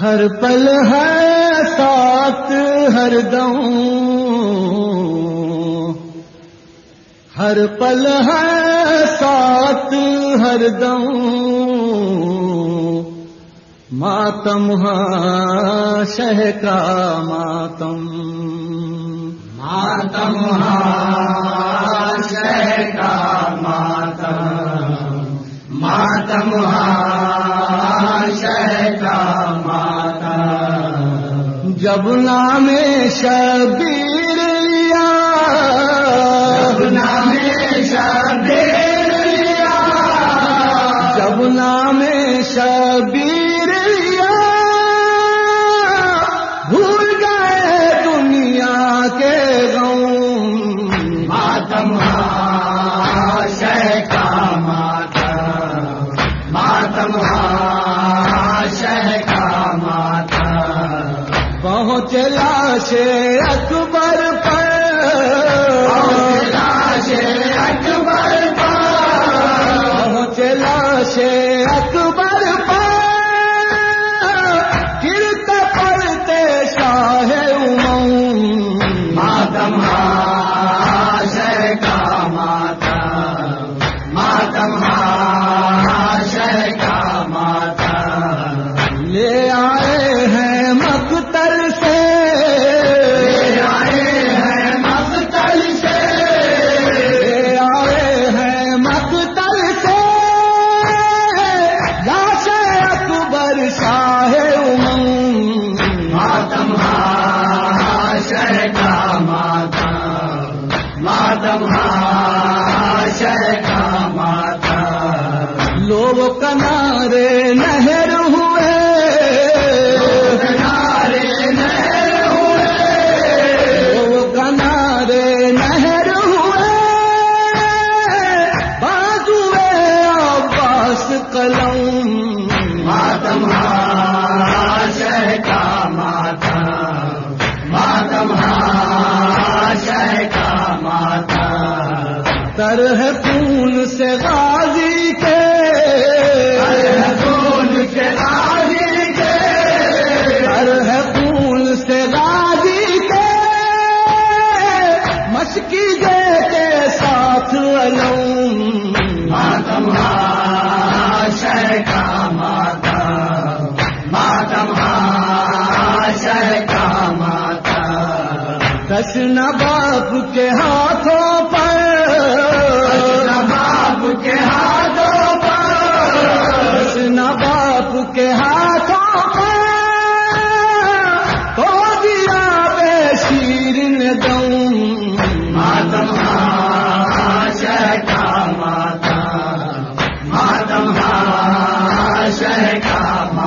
ہر پل ہے ساتھ ہر دم ہر پل ہے ساتھ ہر دم ماتم ہاں شہ کا ماتم ماتم ہاں شہ کا ماتم ماتم ہاں جب نام شبیر لیا۔ جب نام شبیر لیا۔ جب نام شبیر لیا۔ بھول گئے دنیا کے غم۔ ماتم شہ کا ماتم۔ ماتم لاش اکبر پر لاش اکبر لاش اکبر پر گرتے پڑتے شاہ ماتم شہ کا ماتم ماتم شہ کا ماتم لے ہاں شہ کا ماتم ماتم شہ کا ماتم لوگ کنارے نہر تر ہے خون سے غازی کے۔ خون کے آگے کے۔ تر ہے خون سے غازی کے۔ مشکی جے کے ساتھ علم۔ ماتم شہ کا ماتم ماتم شہ کا ماتم کس نباب کے ہاتھوں پر کا